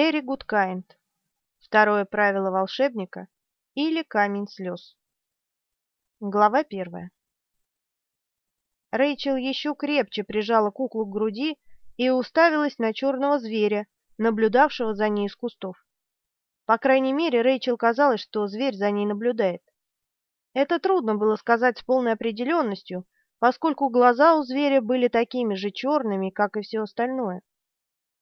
Терри Гудкайнд. Второе правило волшебника или камень слез. Глава первая. Рэйчел еще крепче прижала куклу к груди и уставилась на черного зверя, наблюдавшего за ней из кустов. По крайней мере, Рэйчел казалось, что зверь за ней наблюдает. Это трудно было сказать с полной определенностью, поскольку глаза у зверя были такими же черными, как и все остальное.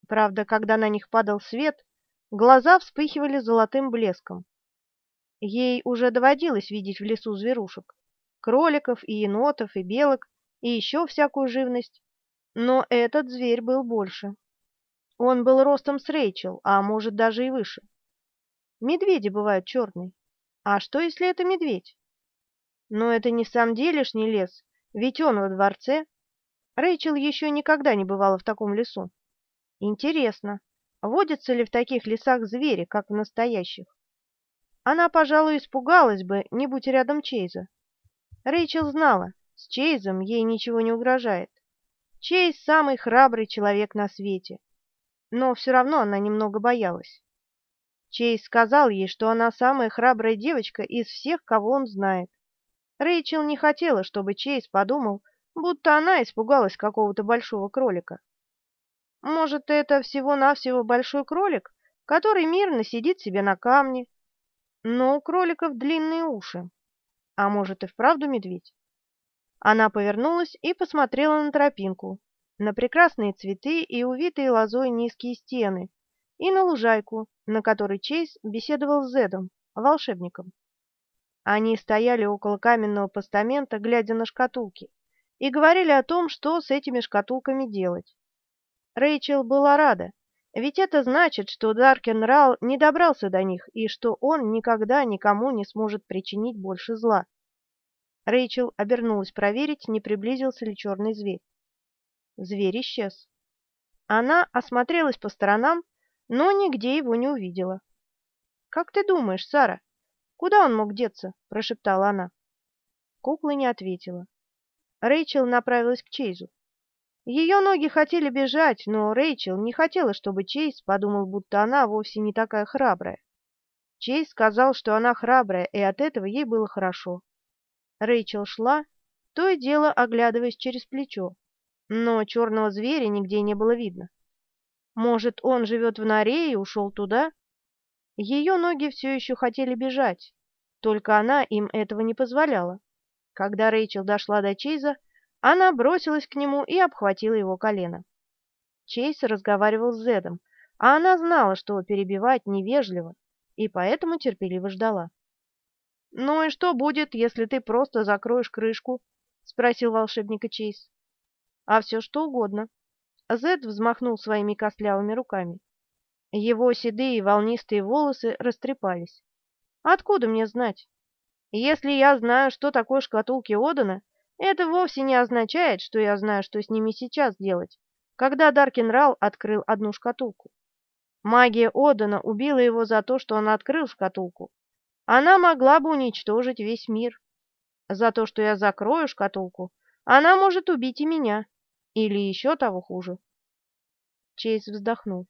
Правда, когда на них падал свет, глаза вспыхивали золотым блеском. Ей уже доводилось видеть в лесу зверушек, кроликов и енотов и белок, и еще всякую живность, но этот зверь был больше. Он был ростом с Рэйчел, а может даже и выше. Медведи бывают черные. А что, если это медведь? Но это не сам делишний лес, ведь он во дворце. Рэйчел еще никогда не бывала в таком лесу. Интересно, водятся ли в таких лесах звери, как в настоящих? Она, пожалуй, испугалась бы, не будь рядом Чейза. Рэйчел знала, с Чейзом ей ничего не угрожает. Чейз самый храбрый человек на свете. Но все равно она немного боялась. Чейз сказал ей, что она самая храбрая девочка из всех, кого он знает. Рэйчел не хотела, чтобы Чейз подумал, будто она испугалась какого-то большого кролика. Может, это всего-навсего большой кролик, который мирно сидит себе на камне, но у кроликов длинные уши. А может, и вправду медведь? Она повернулась и посмотрела на тропинку, на прекрасные цветы и увитые лозой низкие стены, и на лужайку, на которой Чейз беседовал с Зедом, волшебником. Они стояли около каменного постамента, глядя на шкатулки, и говорили о том, что с этими шкатулками делать. Рэйчел была рада, ведь это значит, что Даркен Рал не добрался до них и что он никогда никому не сможет причинить больше зла. Рэйчел обернулась проверить, не приблизился ли черный зверь. Зверь исчез. Она осмотрелась по сторонам, но нигде его не увидела. «Как ты думаешь, Сара, куда он мог деться?» – прошептала она. Кукла не ответила. Рэйчел направилась к Чейзу. Ее ноги хотели бежать, но Рэйчел не хотела, чтобы Чейз подумал, будто она вовсе не такая храбрая. Чейз сказал, что она храбрая, и от этого ей было хорошо. Рэйчел шла, то и дело оглядываясь через плечо, но черного зверя нигде не было видно. Может, он живет в норе и ушел туда? Ее ноги все еще хотели бежать, только она им этого не позволяла. Когда Рэйчел дошла до Чейза, она бросилась к нему и обхватила его колено. Чейз разговаривал с Зедом, а она знала, что перебивать невежливо, и поэтому терпеливо ждала. «Ну и что будет, если ты просто закроешь крышку?» — спросил волшебника Чейз. «А все что угодно». Зед взмахнул своими костлявыми руками. Его седые волнистые волосы растрепались. «Откуда мне знать? Если я знаю, что такое шкатулки Одана, это вовсе не означает, что я знаю, что с ними сейчас делать, когда Даркенрал открыл одну шкатулку. Магия Одана убила его за то, что он открыл шкатулку, она могла бы уничтожить весь мир. За то, что я закрою шкатулку, она может убить и меня. Или еще того хуже. Чейз вздохнул.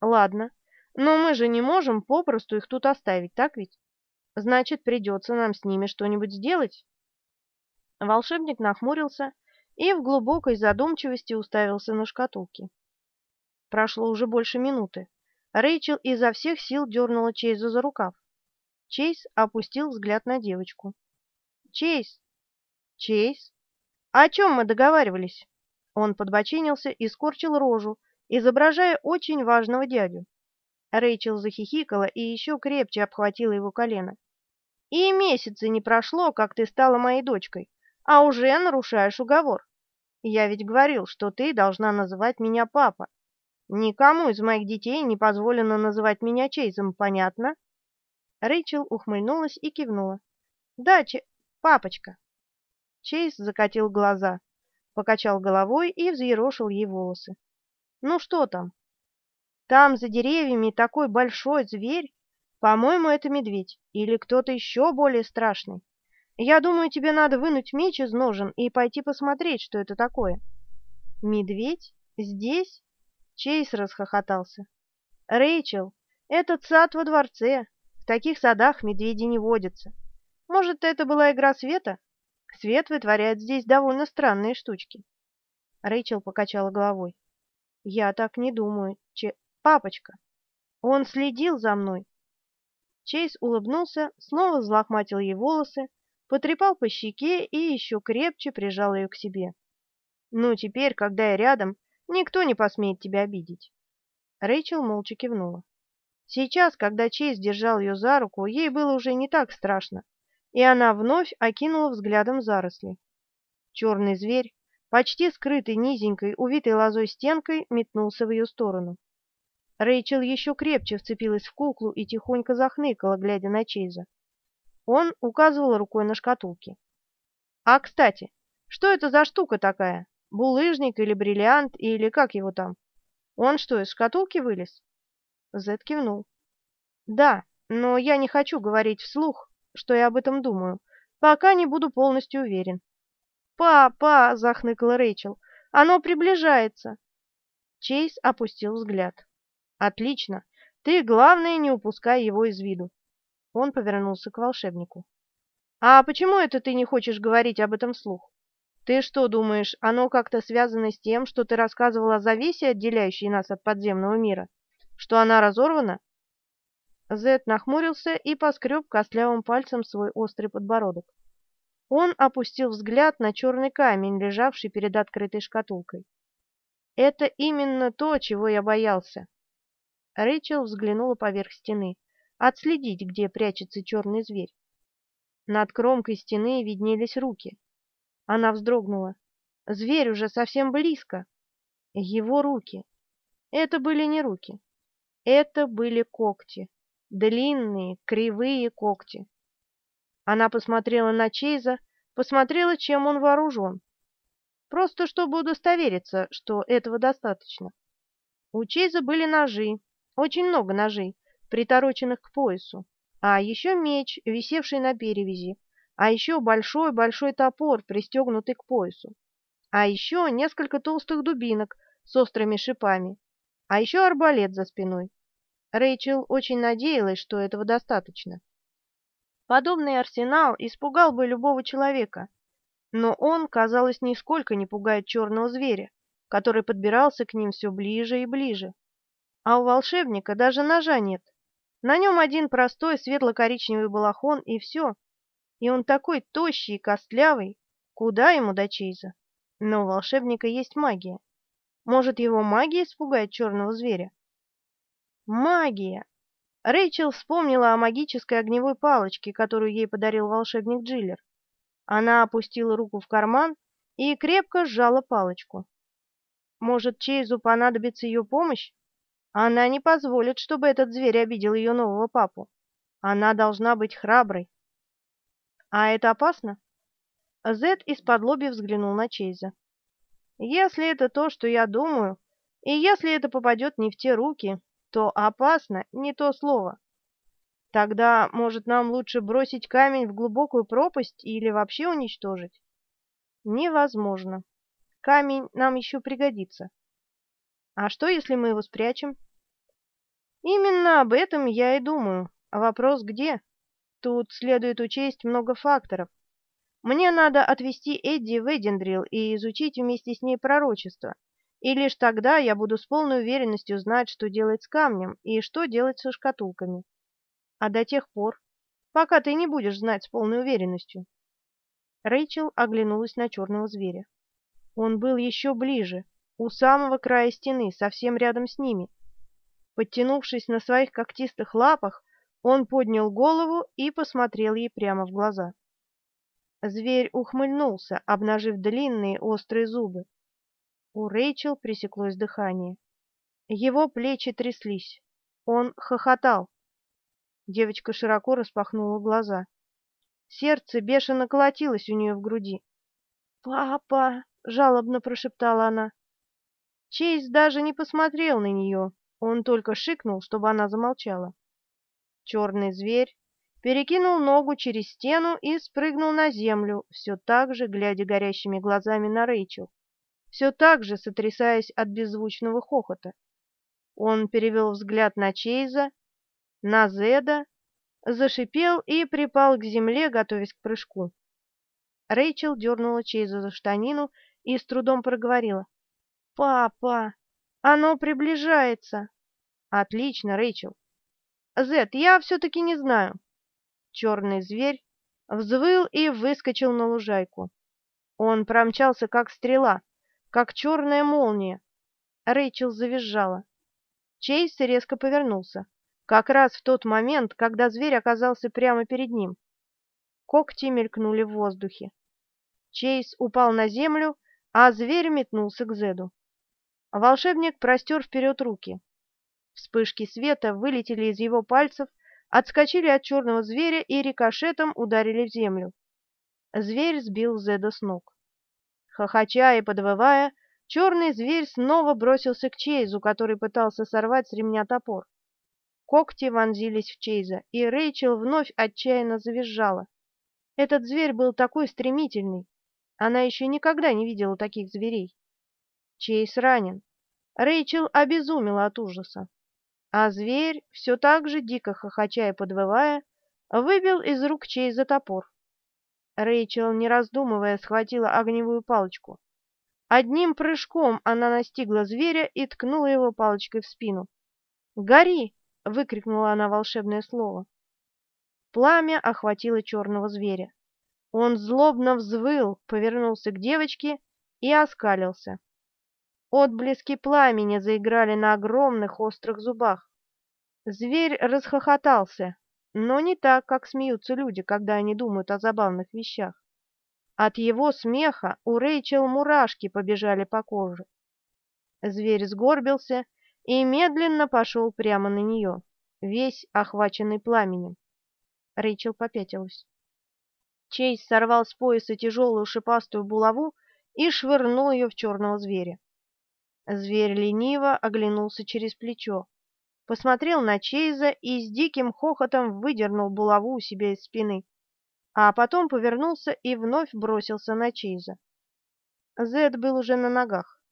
Ладно, но мы же не можем попросту их тут оставить, так ведь? Значит, придется нам с ними что-нибудь сделать. Волшебник нахмурился и в глубокой задумчивости уставился на шкатулки. Прошло уже больше минуты. Рэйчел изо всех сил дернула Чейза за рукав. Чейз опустил взгляд на девочку. «Чейз! Чейз! О чем мы договаривались?» Он подбочинился и скорчил рожу, изображая очень важного дядю. Рэйчел захихикала и еще крепче обхватила его колено. «И месяца не прошло, как ты стала моей дочкой, а уже нарушаешь уговор. Я ведь говорил, что ты должна называть меня папа. Никому из моих детей не позволено называть меня Чейзом, понятно?» Рэйчел ухмыльнулась и кивнула. «Да, Че... папочка». Чейз закатил глаза, покачал головой и взъерошил ей волосы. «Ну что там?» «Там за деревьями такой большой зверь. По-моему, это медведь или кто-то еще более страшный. Я думаю, тебе надо вынуть меч из ножен и пойти посмотреть, что это такое». «Медведь? Здесь?» Чейз расхохотался. Рэйчел, этот сад во дворце. В таких садах медведи не водятся. Может, это была игра света? Свет вытворяет здесь довольно странные штучки. Рэйчел покачала головой. Я так не думаю. Че... Папочка. Он следил за мной. Чейз улыбнулся, снова взлохматил ей волосы, потрепал по щеке и еще крепче прижал ее к себе. «Ну, теперь, когда я рядом, никто не посмеет тебя обидеть». Рэйчел молча кивнула. Сейчас, когда Чейз держал ее за руку, ей было уже не так страшно, и она вновь окинула взглядом заросли. Черный зверь, почти скрытый низенькой, увитой лозой стенкой, метнулся в ее сторону. Рэйчел еще крепче вцепилась в куклу и тихонько захныкала, глядя на Чейза. Он указывал рукой на шкатулки. «А, кстати, что это за штука такая? Булыжник или бриллиант, или как его там? Он что, из шкатулки вылез?» Зед кивнул. «Да, но я не хочу говорить вслух, что я об этом думаю, пока не буду полностью уверен». «Папа!» — захныкала Рэйчел. «Оно приближается!» Чейз опустил взгляд. Отлично. Ты, главное, не упускай его из виду. Он повернулся к волшебнику. А почему это ты не хочешь говорить об этом вслух? Ты что думаешь, оно как-то связано с тем, что ты рассказывала о завесе, отделяющей нас от подземного мира? Что она разорвана? Зет нахмурился и поскреб костлявым пальцем свой острый подбородок. Он опустил взгляд на черный камень, лежавший перед открытой шкатулкой. Это именно то, чего я боялся. Рэйчел взглянула поверх стены. Отследить, где прячется черный зверь. Над кромкой стены виднелись руки. Она вздрогнула. Зверь уже совсем близко. Его руки. Это были не руки. Это были когти. Длинные, кривые когти. Она посмотрела на Чейза, посмотрела, чем он вооружен. Просто чтобы удостовериться, что этого достаточно. У Чейза были ножи, очень много ножей, притороченных к поясу. А еще меч, висевший на перевязи. А еще большой-большой топор, пристегнутый к поясу. А еще несколько толстых дубинок с острыми шипами. А еще арбалет за спиной. Рэйчел очень надеялась, что этого достаточно. Подобный арсенал испугал бы любого человека, но он, казалось, нисколько не пугает черного зверя, который подбирался к ним все ближе и ближе. А у волшебника даже ножа нет. На нем один простой светло-коричневый балахон, и все. И он такой тощий и костлявый. Куда ему до Чейза? Но у волшебника есть магия. Может, его магия испугает черного зверя? Магия! Рэйчел вспомнила о магической огневой палочке, которую ей подарил волшебник Джиллер. Она опустила руку в карман и крепко сжала палочку. Может, Чейзу понадобится ее помощь? Она не позволит, чтобы этот зверь обидел ее нового папу. Она должна быть храброй. А это опасно? Зед из-под лоби взглянул на Чейза. Если это то, что я думаю, и если это попадет не в те руки, то опасно не то слово. Тогда, может, нам лучше бросить камень в глубокую пропасть или вообще уничтожить? Невозможно. Камень нам еще пригодится. А что, если мы его спрячем? Именно об этом я и думаю. А вопрос где? Тут следует учесть много факторов. Мне надо отвезти Эдди в Эдиндрил и изучить вместе с ней пророчество. И лишь тогда я буду с полной уверенностью знать, что делать с камнем и что делать со шкатулками. А до тех пор, пока ты не будешь знать с полной уверенностью. Рэйчел оглянулась на черного зверя. Он был еще ближе, у самого края стены, совсем рядом с ними. Подтянувшись на своих когтистых лапах, он поднял голову и посмотрел ей прямо в глаза. Зверь ухмыльнулся, обнажив длинные острые зубы. У Рэйчел пресеклось дыхание. Его плечи тряслись. Он хохотал. Девочка широко распахнула глаза. Сердце бешено колотилось у нее в груди. «Папа!» — жалобно прошептала она. Чейз даже не посмотрел на нее, он только шикнул, чтобы она замолчала. Черный зверь перекинул ногу через стену и спрыгнул на землю, все так же, глядя горящими глазами на Рэйчел, все так же сотрясаясь от беззвучного хохота. Он перевел взгляд на Чейза, на Зеда, зашипел и припал к земле, готовясь к прыжку. Рэйчел дернула Чейза за штанину и с трудом проговорила. «Папа, оно приближается!» «Отлично, Рэйчел!» «Зед, я все-таки не знаю!» Черный зверь взвыл и выскочил на лужайку. Он промчался, как стрела, как черная молния. Рэйчел завизжала. Чейз резко повернулся, как раз в тот момент, когда зверь оказался прямо перед ним. Когти мелькнули в воздухе. Чейз упал на землю, а зверь метнулся к Зеду. Волшебник простер вперед руки. Вспышки света вылетели из его пальцев, отскочили от черного зверя и рикошетом ударили в землю. Зверь сбил Зеда с ног. Хохоча и подвывая, черный зверь снова бросился к Чейзу, который пытался сорвать с ремня топор. Когти вонзились в Чейза, и Рэйчел вновь отчаянно завизжала. Этот зверь был такой стремительный. Она еще никогда не видела таких зверей. Чейз ранен. Рэйчел обезумела от ужаса. А зверь, все так же дико хохоча и подвывая, выбил из рук Чейза топор. Рэйчел, не раздумывая, схватила огневую палочку. Одним прыжком она настигла зверя и ткнула его палочкой в спину. «Гори!» — выкрикнула она волшебное слово. Пламя охватило черного зверя. Он злобно взвыл, повернулся к девочке и оскалился. Отблески пламени заиграли на огромных острых зубах. Зверь расхохотался, но не так, как смеются люди, когда они думают о забавных вещах. От его смеха у Рэйчел мурашки побежали по коже. Зверь сгорбился и медленно пошел прямо на нее, весь охваченный пламенем. Рэйчел попятилась. Чейз сорвал с пояса тяжелую шипастую булаву и швырнул ее в черного зверя. Зверь лениво оглянулся через плечо посмотрел на Чейза и с диким хохотом выдернул булаву у себя из спины, а потом повернулся и вновь бросился на Чейза. Зед был уже на ногах.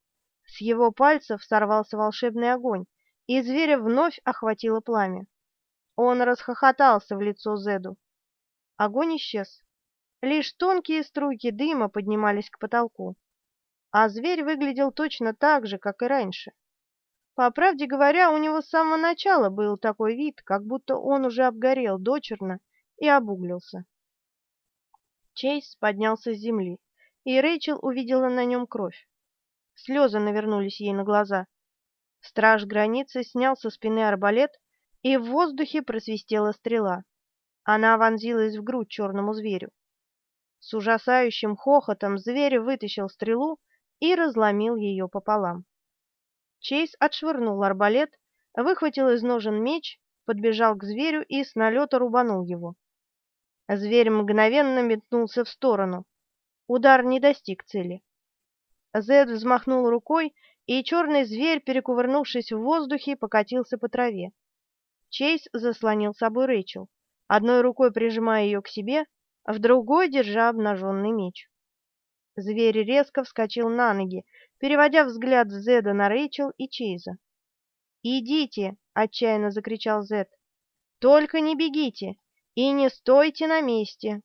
С его пальцев сорвался волшебный огонь, и зверя вновь охватило пламя. Он расхохотался в лицо Зеду. Огонь исчез. Лишь тонкие струйки дыма поднимались к потолку. А зверь выглядел точно так же, как и раньше. По правде говоря, у него с самого начала был такой вид, как будто он уже обгорел дочерно и обуглился. Чейз поднялся с земли, и Рэйчел увидела на нем кровь. Слезы навернулись ей на глаза. Страж границы снял со спины арбалет, и в воздухе просвистела стрела. Она вонзилась в грудь черному зверю. С ужасающим хохотом зверь вытащил стрелу и разломил ее пополам. Чейз отшвырнул арбалет, выхватил из ножен меч, подбежал к зверю и с налета рубанул его. Зверь мгновенно метнулся в сторону. Удар не достиг цели. Зед взмахнул рукой, и черный зверь, перекувырнувшись в воздухе, покатился по траве. Чейз заслонил собой Рэйчел, одной рукой прижимая ее к себе, в другой держа обнаженный меч. Зверь резко вскочил на ноги, переводя взгляд Зеда на Рэйчел и Чейза. «Идите!» — отчаянно закричал Зед. «Только не бегите и не стойте на месте!»